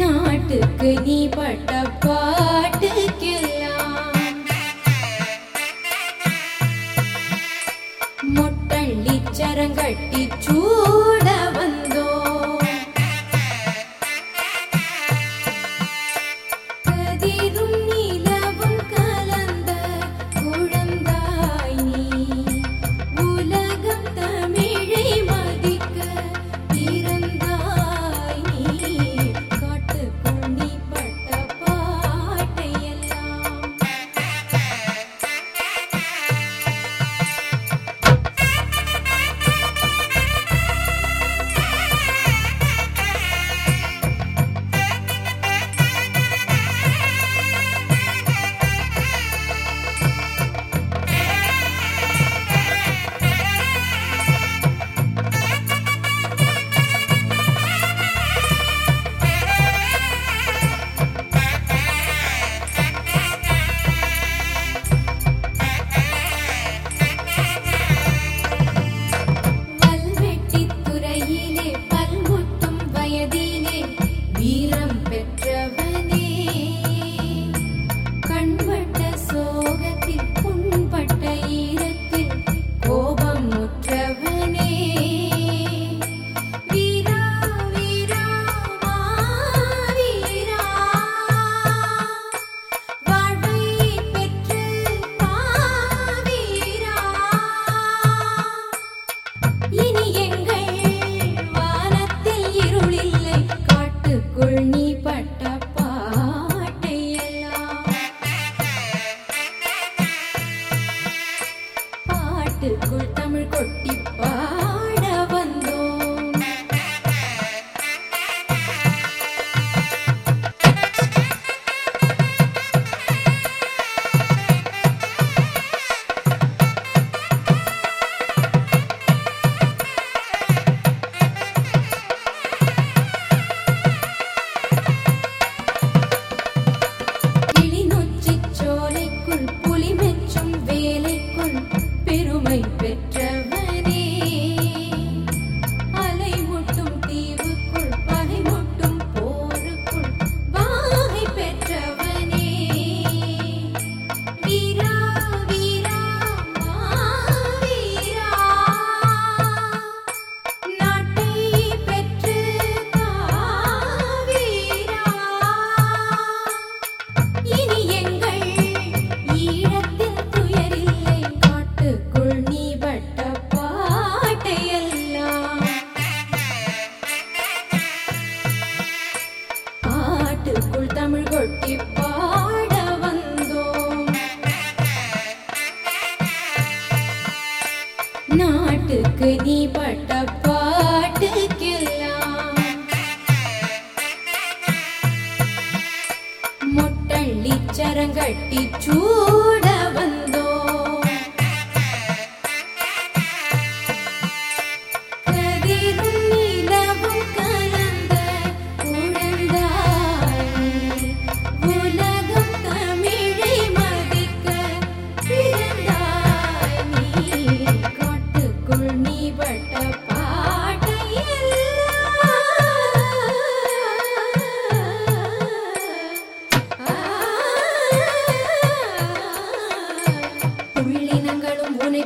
நாட்டுக்கு நீ பட்ட பாட்டுக்கெல்லாம் மொட்டள்ளி சரங்கட்டி சூ நாட்டுக்குள் தமிழ் கொட்டிப்பா நாட்டுக்கு நீ பட்ட பாட்டுக்கெல்லாம். மொட்டள்ளி சரங்கட்டி சூட வந்த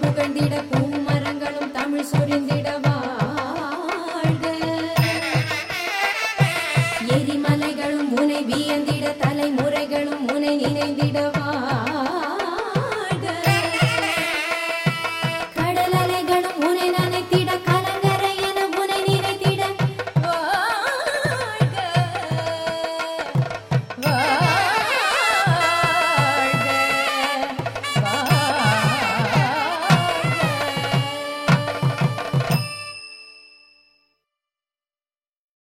புகழ்ந்திட பூமரங்களும் தமிழ் சொறி